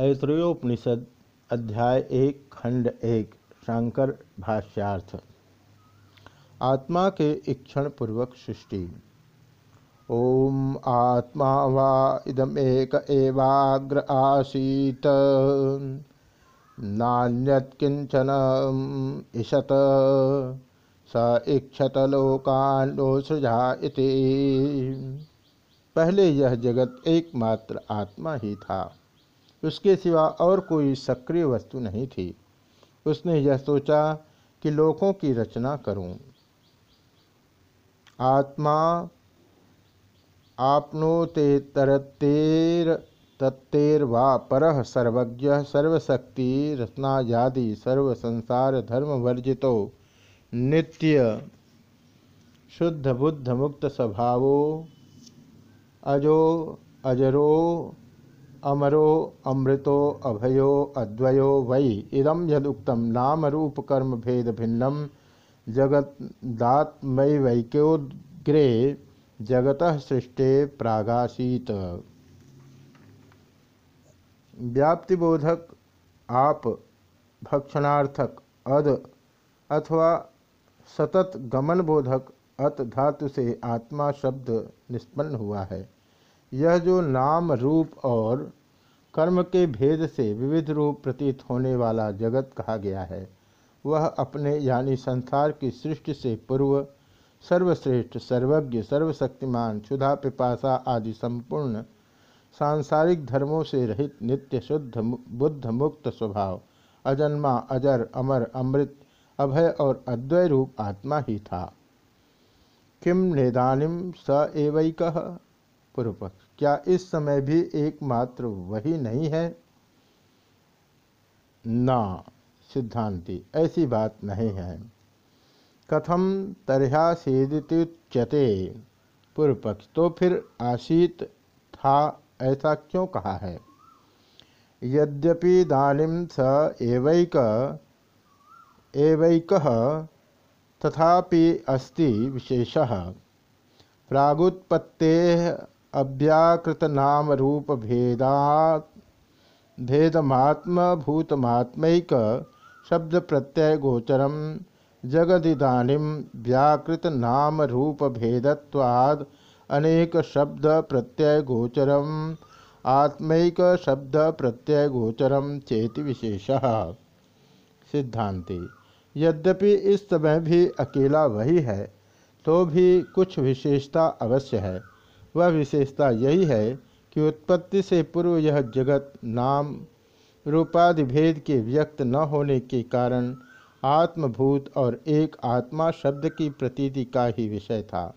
ऐतरेयोपनिषद, अध्याय एक, खंड एक, शंकर भाष्यार्थ। आत्मा के इक्षण पूर्वक सृष्टि। ओम आत्मा वा इदमेक एवाग्र आसीत। नान्यत किंचन ईशत स इक्षत लोकान्नो सृजा इति पहले यह जगत एकमात्र आत्मा ही था। उसके सिवा और कोई सक्रिय वस्तु नहीं थी उसने यह सोचा कि लोकों की रचना करूँ। आत्मा आपनोते तरतेर तत्तेर वा पर सर्वज्ञ सर्वशक्ति रत्नायादि सर्व संसार धर्म वर्जितो नित्य शुद्ध बुद्ध मुक्त स्वभावो अजो अजरो अमरो अमृतो अभयो अद्वयो वै। इदम यदुक्तम नाम रूप कर्म भेद भिन्नम जगदात्मैवैक्योग्रे जगत सृष्टे प्रागासीत। व्याप्तिबोधक आप भक्षणार्थक अद अथवा सतत गमन बोधक अत धातु से आत्मा शब्द निष्पन्न हुआ है। यह जो नाम रूप और कर्म के भेद से विविध रूप प्रतीत होने वाला जगत कहा गया है, वह अपने यानी संसार की सृष्टि से पूर्व, सर्वश्रेष्ठ, सर्वज्ञ, सर्वशक्तिमान, क्षुधा, पिपासा आदि संपूर्ण सांसारिक धर्मों से रहित नित्य शुद्ध, बुद्ध मुक्त स्वभाव, अजन्मा, अजर, अमर, अमृत, अभय और अद्वय रूप आत्मा ही था। किम नेदानिम स एवैक। पूर्व क्या इस समय भी एकमात्र वही नहीं है? ना, सिद्धांति, ऐसी बात नहीं है। कथम तरहा सेदित्युच्यते पूर्व पक्ष तो फिर आशीत था, ऐसा क्यों कहा है? यद्यपि दानिम स एवैक एवैक, तथापि अस्ति विशेषः। प्रागुत्पत्ते अव्याकृत नाम रूप भेदा भेदमात्म भूतमात्मक शब्द प्रत्यय गोचरम जगदिदानीम व्याकृत नाम रूप भेदत्वाद अनेक शब्द प्रत्यय गोचरम आत्मैक शब्द प्रत्यय गोचरम चेति विशेष। सिद्धांति यद्यपि इस समय भी अकेला वही है तो भी कुछ विशेषता अवश्य है। वह विशेषता यही है कि उत्पत्ति से पूर्व यह जगत नाम रूपाधि भेद के व्यक्त न होने के कारण आत्मभूत और एक आत्मा शब्द की प्रतीति का ही विषय था।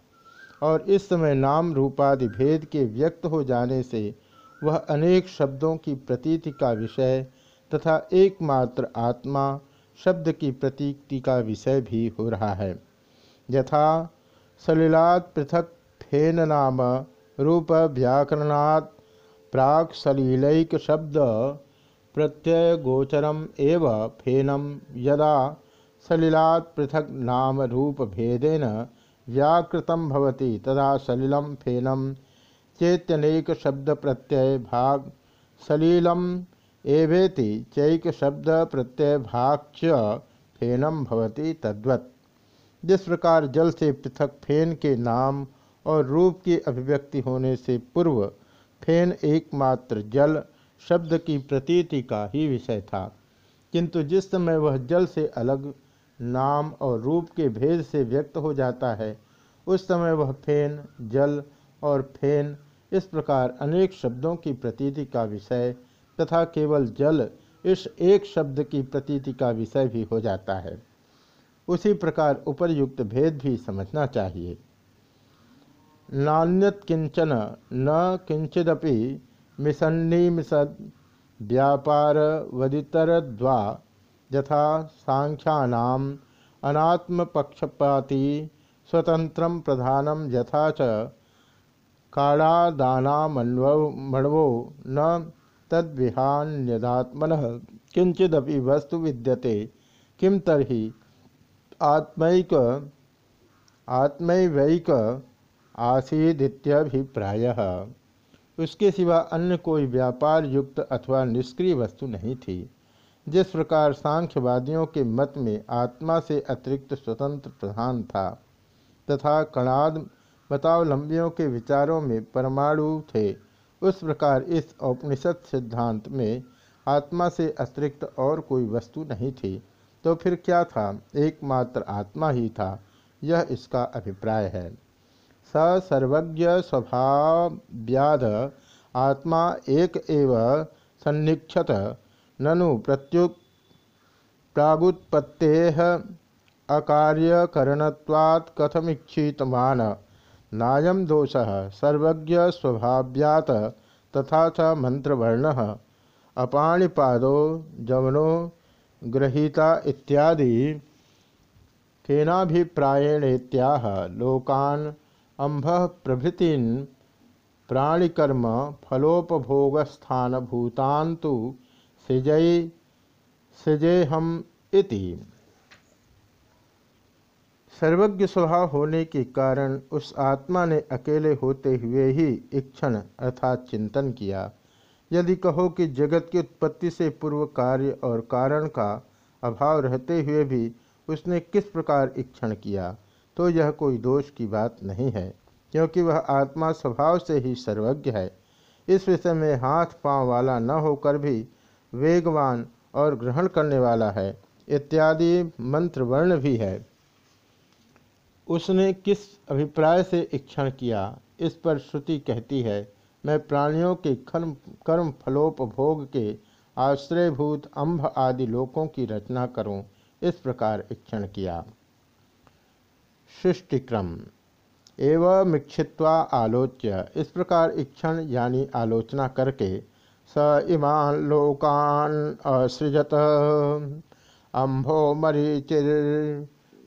और इस समय नाम रूपाधि भेद के व्यक्त हो जाने से वह अनेक शब्दों की प्रतीति का विषय तथा एकमात्र आत्मा शब्द की प्रतीति का विषय भी हो रहा है। यथा सलिलात पृथक फेन नाम रूप व्याकरणात् प्राक सलीलैक शब्द प्रत्यय गोचरम एव फेनम यदा सलिलात् पृथक नाम रूप भेदेन व्याकृतम भवति तदा सलिलम फेनम चेत्यनेक शब्द प्रत्यय भाग सलीलम एवेति चैक शब्द प्रत्यय भाग च फेनम भवति तद्वत्। जिस प्रकार जल से पृथक फेन के नाम और रूप की अभिव्यक्ति होने से पूर्व फेन एकमात्र जल शब्द की प्रतीति का ही विषय था। किंतु जिस समय वह जल से अलग नाम और रूप के भेद से व्यक्त हो जाता है, उस समय वह फेन, जल और फेन इस प्रकार अनेक शब्दों की प्रतीति का विषय तथा केवल जल इस एक शब्द की प्रतीति का विषय भी हो जाता है। उसी प्रकार उपरयुक्त भेद भी समझना चाहिए। नान्यत किंचन न किंचिदपि मिसन्निमिसद व्यापार वदितरद्वा यथा सांख्यानाम अनात्मपक्षपाती स्वतंत्र प्रधानम यथा च काणादानामन्वमण्वो न तद्विहान्यदात्मन। किंचिदपि वस्तु विद्यते किम तरी आत्मैक, आत्मैवैक आसीदित्यभिप्राय। उसके सिवा अन्य कोई व्यापार युक्त अथवा निष्क्रिय वस्तु नहीं थी। जिस प्रकार सांख्यवादियों के मत में आत्मा से अतिरिक्त स्वतंत्र प्रधान था, तथा कणाद मतावलंबियों के विचारों में परमाणु थे, उस प्रकार इस औपनिषद सिद्धांत में आत्मा से अतिरिक्त और कोई वस्तु नहीं थी। तो फिर क्या था? एकमात्र आत्मा ही था। यह इसका अभिप्राय है। स सर्वज्ञ स्वभाव व्याध आत्मा एक एव सन्निक्षत। ननु प्रत्युत प्रागुत्पत्ते अकार्यकरणत्वात् कथमीक्षितमान नायम दोष सर्वज्ञ स्वभाव्यात तथा च मंत्रवर्ण अपाणिपादो जवनो ग्रहीता इत्यादि। केनाभिप्रायणेत्याह लोकान अंभ प्रभृतिन प्राणिकर्म फलोपभोगस्थान भूतांतु सृजय सृजेहम इति। सर्वज्ञ स्वभाव होने के कारण उस आत्मा ने अकेले होते हुए ही इक्षण अर्थात चिंतन किया। यदि कहो कि जगत की उत्पत्ति से पूर्व कार्य और कारण का अभाव रहते हुए भी उसने किस प्रकार इक्षण किया? तो यह कोई दोष की बात नहीं है, क्योंकि वह आत्मा स्वभाव से ही सर्वज्ञ है। इस विषय में हाथ पाँव वाला न होकर भी वेगवान और ग्रहण करने वाला है, इत्यादि मंत्र वर्ण भी है। उसने किस अभिप्राय से इक्षण किया, इस पर श्रुति कहती है, मैं प्राणियों के कर्म कर्म फलोपभोग के आश्रयभूत अंभ आदि लोकों की रचना करूँ, इस प्रकार इक्षण किया। सृष्टिक्रम एवं मिक्षित्वा आलोच्य। इस प्रकार इक्षण यानी आलोचना करके स इमान लोकान असृजत। अम्भो मरीचिर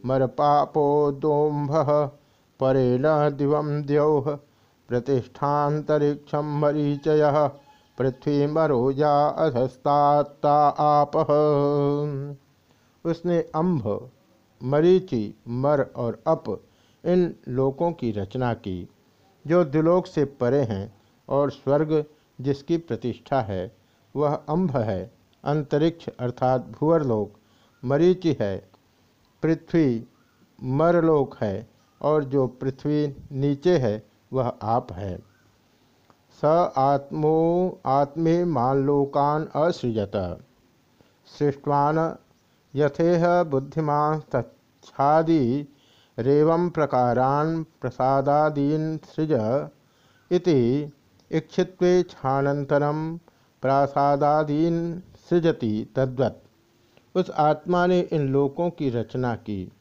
मरपापो दोम्भ परेण दिव द्यौः। प्रतिष्ठातरीक्षम मरीचय। पृथ्वी मरोजा अधस्तात्ता आप। उसने अम्भ मरीचि, मर और अप, इन लोकों की रचना की, जो दिलोक से परे हैं और स्वर्ग जिसकी प्रतिष्ठा है, वह अम्भ है, अंतरिक्ष अर्थात भूअरलोक, मरीचि है, पृथ्वी मरलोक है, और जो पृथ्वी नीचे है, वह आप है। स आत्मो आत्मे मानलोकान असृजत, सृष्टवान यथेह बुद्धिमान तच्छादि रेवम प्रकारान प्रसादादीन सृज इति इक्षित्वेच्छानंतरम प्रासादादीन सृजति तद्वत्। उस आत्मा ने इन लोकों की रचना की,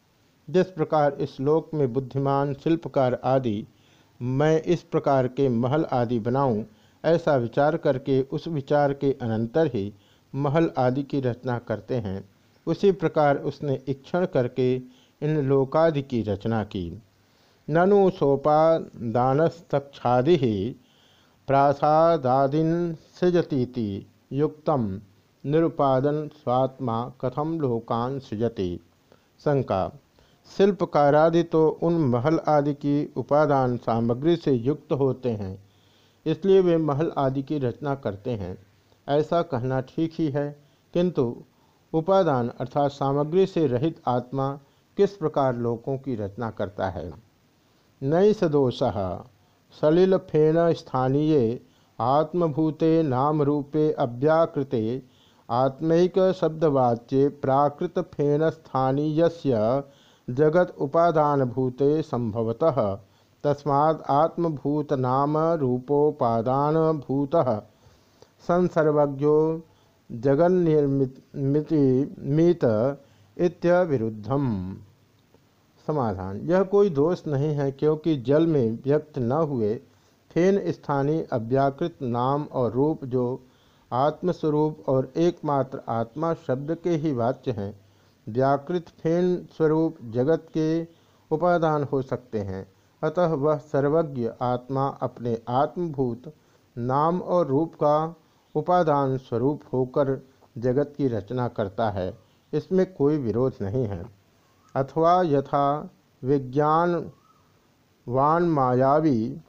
जिस प्रकार इस लोक में बुद्धिमान शिल्पकार आदि, मैं इस प्रकार के महल आदि बनाऊँ, ऐसा विचार करके उस विचार के अनंतर ही महल आदि की रचना करते हैं। उसी प्रकार उसने इक्षण करके इन लोकादि की रचना की। ननु सोपादानस्तक्षादि प्रासादादीन सृजती युक्तम निरुपादन स्वात्मा कथम लोकान सृजते। शंका, शिल्पकारादि तो उन महल आदि की उपादान सामग्री से युक्त होते हैं, इसलिए वे महल आदि की रचना करते हैं। ऐसा कहना ठीक ही है, किंतु उपादान अर्थात सामग्री से रहित आत्मा किस प्रकार लोकों की रचना करता है? नई सदोष, सलिल फेन स्थानीय, आत्मभूते नाम रूपे अव्याकृते, आत्मैक शब्दवाच्ये प्राकृत फेन स्थानीय जगत उपादान भूते संभवतः, तस्माद् आत्मभूत नाम रूपोपादान भूत संसर्वज्ञो जगन्निर्मित इत्यविरुद्धम। समाधान। यह कोई दोष नहीं है, क्योंकि जल में व्यक्त न हुए, फेन स्थानीय अव्याकृत नाम और रूप जो आत्मस्वरूप और एकमात्र आत्मा शब्द के ही वाच्य हैं, व्याकृत फेन स्वरूप जगत के उपादान हो सकते हैं। अतः वह सर्वज्ञ आत्मा अपने आत्मभूत नाम और रूप का उपादान स्वरूप होकर जगत की रचना करता है, इसमें कोई विरोध नहीं है। अथवा यथा विज्ञान वान मायावी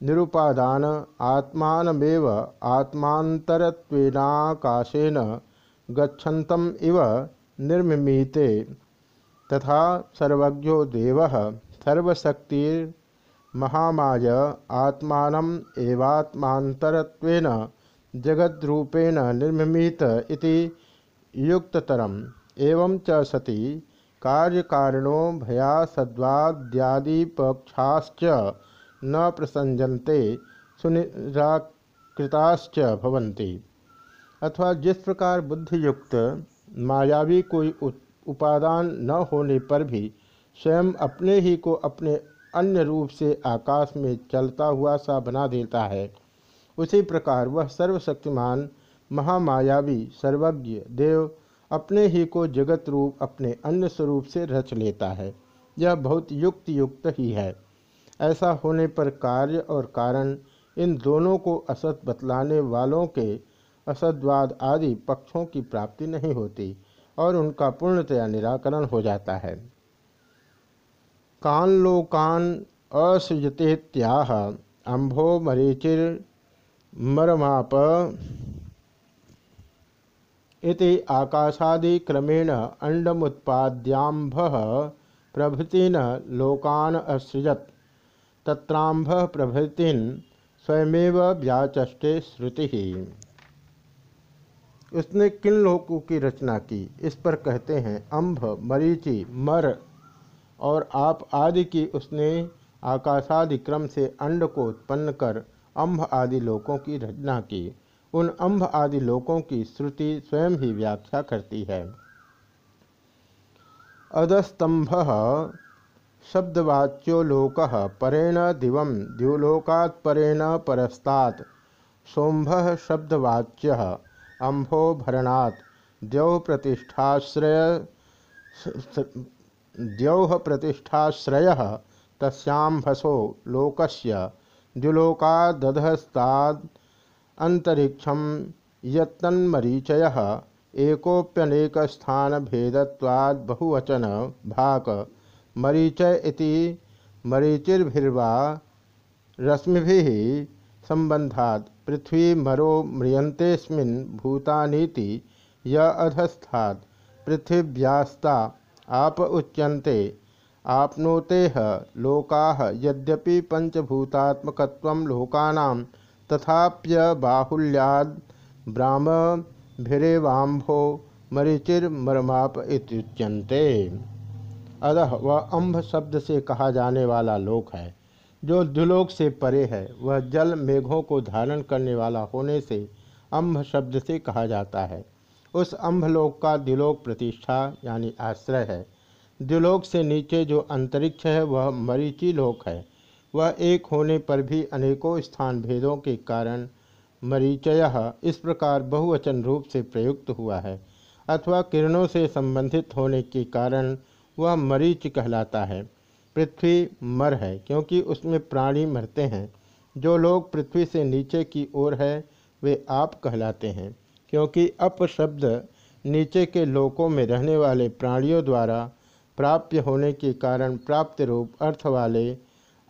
निरुपादान आत्मानमेव आत्मांतरत्वेनाकाशेन गच्छन्तम इव निर्मीते तथा सर्वज्ञो देव सर्वशक्तिर्महामाय आत्मान एवात्मांतरत्वेन जगद्रूपेण निर्मित इति युक्ततरम। एवं च सति कार्यकारिणो भया सद्वाद्यादिपक्षाश्च न प्रसंजनते, सुनिराकृताश्च भवन्ति। अथवा जिस प्रकार बुद्धियुक्त मायावी कोई उपादान न होने पर भी स्वयं अपने ही को अपने अन्य रूप से आकाश में चलता हुआ सा बना देता है उसी प्रकार वह सर्वशक्तिमान, महामायावी, सर्वज्ञ देव अपने ही को जगत रूप अपने अन्य स्वरूप से रच लेता है। यह बहुत युक्त युक्त ही है। ऐसा होने पर कार्य और कारण इन दोनों को असत बतलाने वालों के असद्वाद आदि पक्षों की प्राप्ति नहीं होती और उनका पूर्णतया निराकरण हो जाता है। कान लोकान असृजतेत्याह अम्भो मरीचिर मरमाप इति आकाशादि क्रमेण अंडमुत्पाद्यांभ प्रभृतिन लोकान असृजत। तत्रांभ प्रभृतिन स्वयमेव व्याचष्टे श्रुति। उसने किन लोकों की रचना की? इस पर कहते हैं अम्भ मरीचि, मर और आप आदि की उसने आकाशादि क्रम से अंड को उत्पन्न कर अम्भ आदि लोकों की रचना की। उन अम्भ आदि लोकों की श्रुति स्वयं ही व्याख्या करती है। अदस्तंभ शब्दवाच्यो लोक परेण दिव, द्युलोकात् परेण परस्तात्। सोम्भ शब्दवाच्य अम्भो भरणात्। द्यौः प्रतिष्ठाश्रय द्यौः प्रतिष्ठाश्रयः तस्यांभसो लोकस्य। द्युलोकादधस्ताद् अंतरिक्षम यत्तन्मरीचय एकोप्यनेक स्थान भेदत्वाद बहुवचन भाक मरीचय इति मरीचिर्भिर्वा रश्मि संबंधात पृथ्वी मरो म्रियंतेस्मिन् भूतानीति य अधस्थात् पृथिव्यास्ता आप उच्यन्ते आपनोते लोका यद्यपि पंचभूतात्मकत्वं लोकाना, तथाप्य बाहुल्याद ब्राह्म भिरेवाम्भो मरीचिर्मरमाप इत्युच्यन्ते। अतः वह अम्भ शब्द से कहा जाने वाला लोक है, जो द्युलोक से परे है। वह जल मेघों को धारण करने वाला होने से अम्भ शब्द से कहा जाता है। उस अम्भलोक का द्युलोक प्रतिष्ठा यानी आश्रय है। द्युलोक से नीचे जो अंतरिक्ष है, वह मरीची लोक है। वह एक होने पर भी अनेकों स्थान भेदों के कारण मरीचय इस प्रकार बहुवचन रूप से प्रयुक्त हुआ है, अथवा किरणों से संबंधित होने के कारण वह मरीच कहलाता है। पृथ्वी मर है, क्योंकि उसमें प्राणी मरते हैं। जो लोग पृथ्वी से नीचे की ओर है, वे आप कहलाते हैं, क्योंकि अप शब्द नीचे के लोकों में रहने वाले प्राणियों द्वारा प्राप्य होने के कारण प्राप्त रूप अर्थ वाले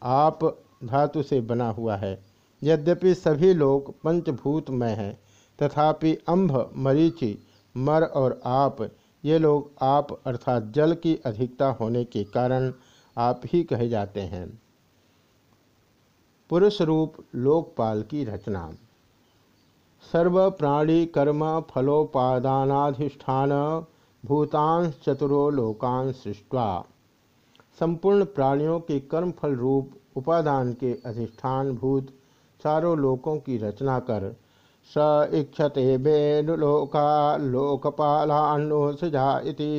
आप धातु से बना हुआ है। यद्यपि सभी लोग पंचभूतमय हैं, तथापि अंभ, मरीचि, मर और आप, ये लोग आप अर्थात जल की अधिकता होने के कारण आप ही कहे जाते हैं। पुरुष रूप लोकपाल की रचना। सर्व प्राणी कर्म फलोपादानाधिष्ठान भूतांश चतुरो लोकान सृष्टवा। संपूर्ण प्राणियों के कर्मफल रूप उपादान के अधिष्ठान भूत चारों लोकों की रचना कर। स इक्षते वेणुलोका लोकपालान्नुसृजा इति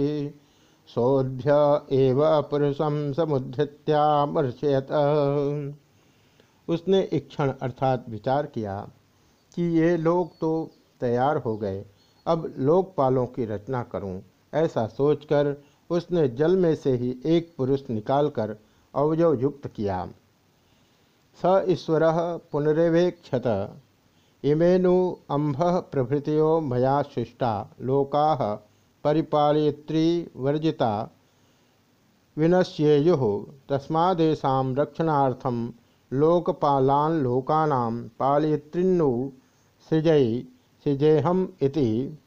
सोध्य एव पुरुषम समुद्धृत्यामर्शयत उसने इक्षण अर्थात विचार किया कि ये लोग तो तैयार हो गए। अब लोकपालों की रचना करूँ। ऐसा सोचकर उसने जल में से ही एक पुरुष निकालकर अवजव युक्त किया। स ईश्वर पुनरवेक्षत। इमेनु अम्भ प्रभृतो मया सृष्टा लोका परिपालयत्री वर्जिता। विनश्येयु तस्मादेशा रक्षणार्थम लोकपालान लोकानाम पालयितृन्नु सृजय सृजेहम इति।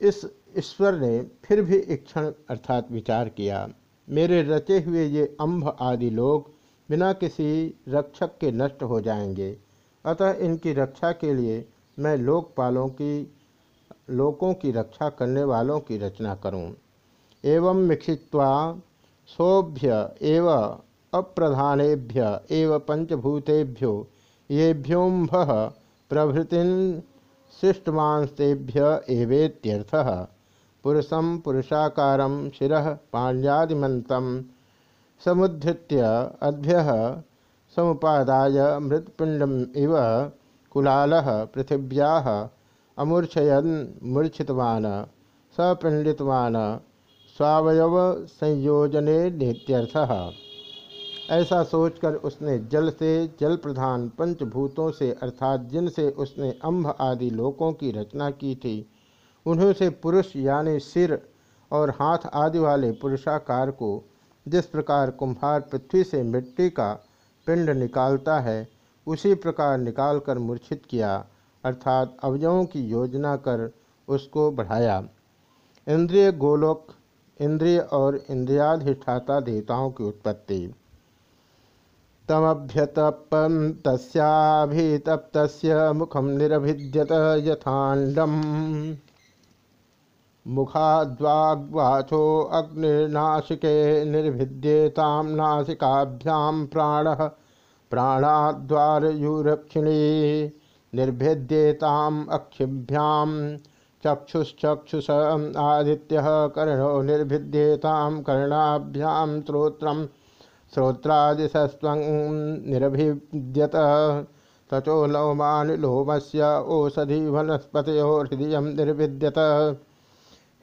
इस ईश्वर ने फिर भी एक क्षण अर्थात विचार किया, मेरे रचे हुए ये अम्भ आदि लोग बिना किसी रक्षक के नष्ट हो जाएँगे। अतः इनकी रक्षा के लिए मैं लोकपालों की, लोकों की रक्षा करने वालों की रचना करूँ। एवं मिक्षित्वा सोभ्य एव अप्रधानेभ्य एव पंचभूतेभ्यो येभ्योम्भ प्रभृतिन शिष्टमांसेभ्य एवेत्यर्थः। पुरुषम पुरुषाकार शिर पाण्यादिमत समुद्धृत्य अभ्य समुपादाय मृत्पिंडम इव कुलाल पृथिव्या अमूर्छयन मूर्छितवान सपिंडितवान स्वावयव संयोजने नित्यर्थः। ऐसा सोचकर उसने जल से जल प्रधान पंचभूतों से अर्थात जिनसे उसने अम्भ आदि लोकों की रचना की थी, उन्हों से पुरुष यानी सिर और हाथ आदि वाले पुरुषाकार को जिस प्रकार कुम्हार पृथ्वी से मिट्टी का पिंड निकालता है, उसी प्रकार निकालकर मूर्छित किया, अर्थात अवयवों की योजना कर उसको बढ़ाया। इंद्रिय गोलोक, इंद्रिय और इंद्रियाधिष्ठाता देवताओं की उत्पत्ति। तमभ्यतपं तस्याभितप्तस्य मुखम निरभिद्यत यथाण्डम। मुखाद्वाग्वाचो अग्निर्नाशिके निर्भिद्येतां नासिकाभ्यां प्राणः, प्राणाद्वारयूरक्षिणी। निर्भिद्येताम् अक्षिभ्यां चक्षुश्चक्षुष आदित्यः, कर्णो निर्भिद्येतां कर्णाभ्यां श्रोत्रम् श्रोत्रादिशस्व निरभिद्यत। तचो लोम से ओषधि वनस्पत हृदय निर्विद्यत।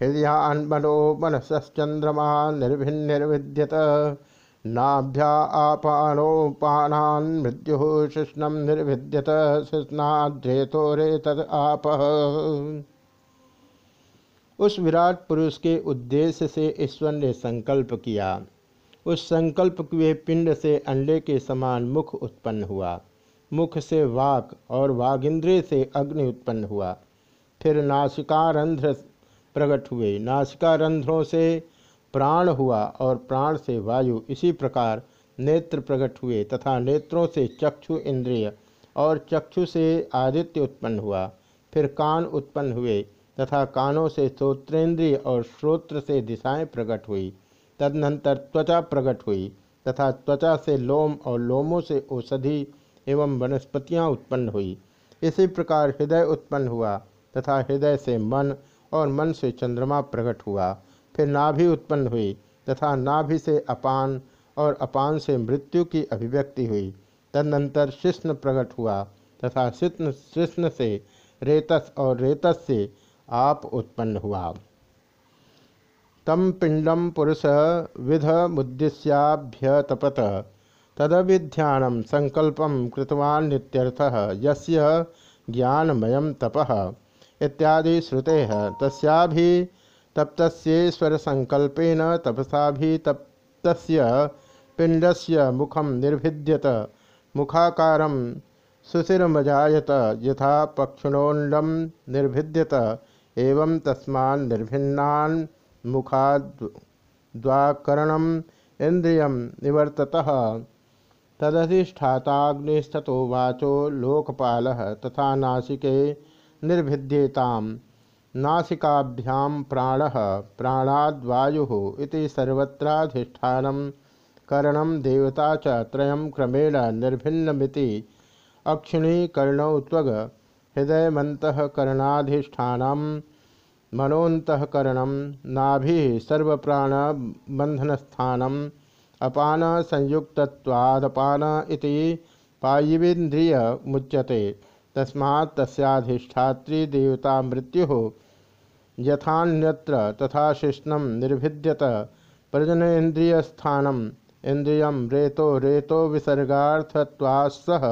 हृदयान मनो मनसश्चंद्रमा निर्भिन्निर्विद्यत। नाभ्या आपानोपानान् मृत्यु शिष्णम निर्विद्यत। शिष्णाध्रेतो रे तद आप। उस विराट पुरुष के उद्देश्य से ईश्वर ने संकल्प किया। उस संकल्प हुए पिंड से अंडे के समान मुख उत्पन्न हुआ। मुख से वाक और वागिंद्रिय से अग्नि उत्पन्न हुआ। फिर नासिकारंध्र प्रकट हुए। नासिकारंध्रों से प्राण हुआ और प्राण से वायु। इसी प्रकार नेत्र प्रकट हुए तथा नेत्रों से चक्षु इंद्रिय और चक्षु से आदित्य उत्पन्न हुआ। फिर कान उत्पन्न हुए तथा कानों से श्रोत्रेंद्रिय और श्रोत्र से दिशाएँ प्रकट हुई। तदनंतर त्वचा प्रकट हुई, तथा त्वचा से लोम और लोमों से औषधि एवं वनस्पतियाँ उत्पन्न हुई। इसी प्रकार हृदय उत्पन्न हुआ, तथा हृदय से मन और मन से चंद्रमा प्रकट हुआ। फिर नाभि उत्पन्न हुई, तथा नाभि से अपान और अपान से मृत्यु की अभिव्यक्ति हुई। तदनंतर शिष्ण प्रकट हुआ, तथा शिष्ण शिष्ण से रेतस और रेतस से आप उत्पन्न हुआ। तम पिंडम पुरुष विध मुद्दिश्याभ्यतपत तदभिध्यान संकल्प कृतवान् यस्य ज्ञानमय तपः। इत्यादि श्रुते तस्याभि तप्तस्येश्वर संकल्पेन तपसा भी तप्तस्य पिंडस्य मुखम निर्भिद्यत, मुखाकार सुशिरमजात यथा पक्षिणोंडम निर्भिद्यत, एवं तस्मा निर्भिन्नान् मुखाद्वाकरण इंद्रिय निवर्तत। तदधिष्ठाताग्निस्ततो वाचो लोकपाल तथा नासिके निर्भिद्येता नासिकाभ्यां प्राण प्राणाद्वायु सर्वत्राधिष्ठान करण देवता च त्रयं क्रमेण निर्भिन्नमिति अक्षिणी कर्णौ त्वग। हृदयमन्तःकरणाधिष्ठानम् मनोन्तकरण नाभि सर्वप्राण बंधनस्थानम अपान संयुक्तवादपान इति पायिवेन्द्रिय मुच्यते तस्मात् तस्याधिष्ठात्री देवता मृत्यु यथान्यत्र तथा शिष्णम निर्भिद्यत प्रजनेन्द्रियस्थानम इंद्रिय रेतो रेतो विसर्गार्थत्वासह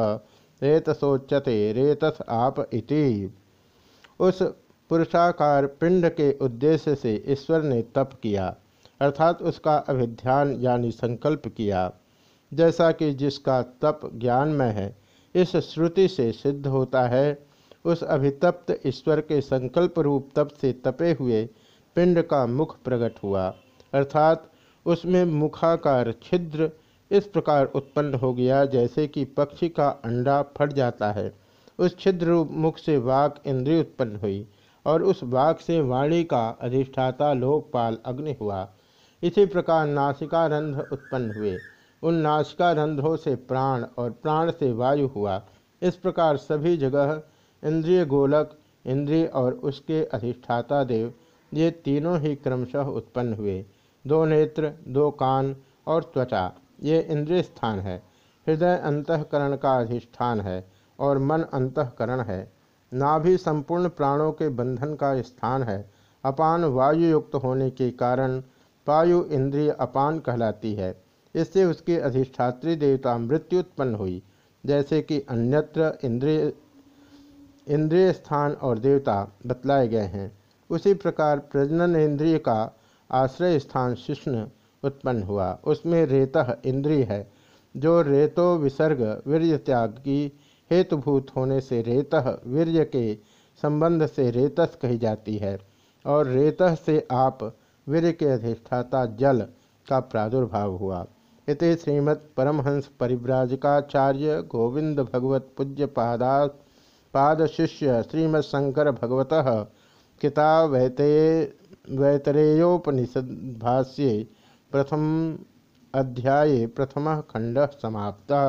रेतसोच्यते, रेतस आप इति। उस पुरुषाकार पिंड के उद्देश्य से ईश्वर ने तप किया, अर्थात उसका अभिध्यान यानी संकल्प किया। जैसा कि जिसका तप ज्ञान में है, इस श्रुति से सिद्ध होता है, उस अभितप्त ईश्वर के संकल्प रूप तप से तपे हुए पिंड का मुख प्रकट हुआ, अर्थात उसमें मुखाकार छिद्र इस प्रकार उत्पन्न हो गया जैसे कि पक्षी का अंडा फट जाता है। उस छिद्र रूप मुख से वाक इंद्रिय उत्पन्न हुई और उस वाक से वाणी का अधिष्ठाता लोकपाल अग्नि हुआ। इसी प्रकार नासिका रंध्र उत्पन्न हुए। उन नासिका रंध्रों से प्राण और प्राण से वायु हुआ। इस प्रकार सभी जगह इंद्रिय गोलक, इंद्रिय और उसके अधिष्ठाता देव, ये तीनों ही क्रमशः उत्पन्न हुए। दो नेत्र, दो कान और त्वचा, ये इंद्रिय स्थान है। हृदय अंतकरण का अधिष्ठान है और मन अंतकरण है। नाभि संपूर्ण प्राणों के बंधन का स्थान है। अपान वायु युक्त होने के कारण वायु इंद्रिय अपान कहलाती है। इससे उसकी अधिष्ठात्री देवता मृत्यु उत्पन्न हुई। जैसे कि अन्यत्र इंद्रिय इंद्रिय स्थान और देवता बतलाए गए हैं। उसी प्रकार प्रजनन इंद्रिय का आश्रय स्थान शिष्ण उत्पन्न हुआ। उसमें रेतः इंद्रिय है, जो रेतो विसर्ग वीर्य त्याग की हेतुभूत होने से रेतः वीर्य के संबंध से रेतस कही जाती है, और रेतः से आप वीर्य के अधिष्ठाता जल का प्रादुर्भाव हुआ। इति श्रीमद परमहंस परिव्राजकाचार्य गोविंद भगवत पूज्य पादा पाद शिष्य शंकर भगवत किताब वैते प्रथम अध्याये प्रथम खंड समाप्ता।